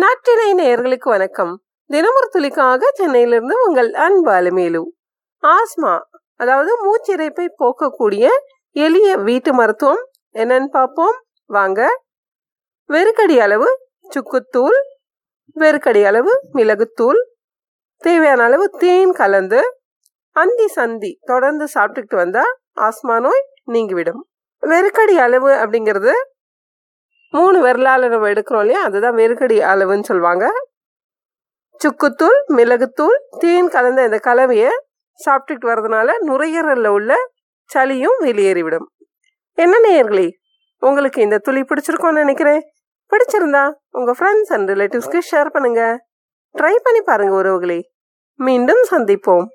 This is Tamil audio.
நாட்டினை நேயர்களுக்கு வணக்கம். தினமொரு துளிக்காக சென்னையிலிருந்து உங்கள் அன்பு அலுமேலு. ஆஸ்மா அதாவது மூச்சிறைப்பை போக்கக்கூடிய எளிய வீட்டு மருத்துவம். என்னன்னு பார்ப்போம். வாங்க. வெறுக்கடி அளவு சுக்குத்தூள். வெறுக்கடி அளவு மிளகுத்தூள். தேவையான அளவு தேன் கலந்து அந்தி சந்தி தொடர்ந்து சாப்பிட்டுக்கிட்டு வந்தால் ஆஸ்மா நோய் நீங்கிவிடும். வெறுக்கடி அளவு அப்படிங்கிறது மூணு விரலால நம்ம எடுக்கிறோம் இல்லையா? அதுதான் வெறுக்கடி அளவுன்னு சொல்லுவாங்க. சுக்குத்தூள் மிளகுத்தூள் தேன் கலந்த இந்த கலவையை சாப்பிட்டுட்டு வர்றதுனால நுரையீரலில் உள்ள சளியும் வெளியேறிவிடும். என்ன நேயர்களே உங்களுக்கு இந்த துளி பிடிச்சிருக்கோன்னு நினைக்கிறேன். பிடிச்சிருந்தா உங்கள் ஃப்ரெண்ட்ஸ் அண்ட் ரிலேட்டிவ்ஸ்க்கு ஷேர் பண்ணுங்க. ட்ரை பண்ணி பாருங்க உறவுகளே. மீண்டும் சந்திப்போம்.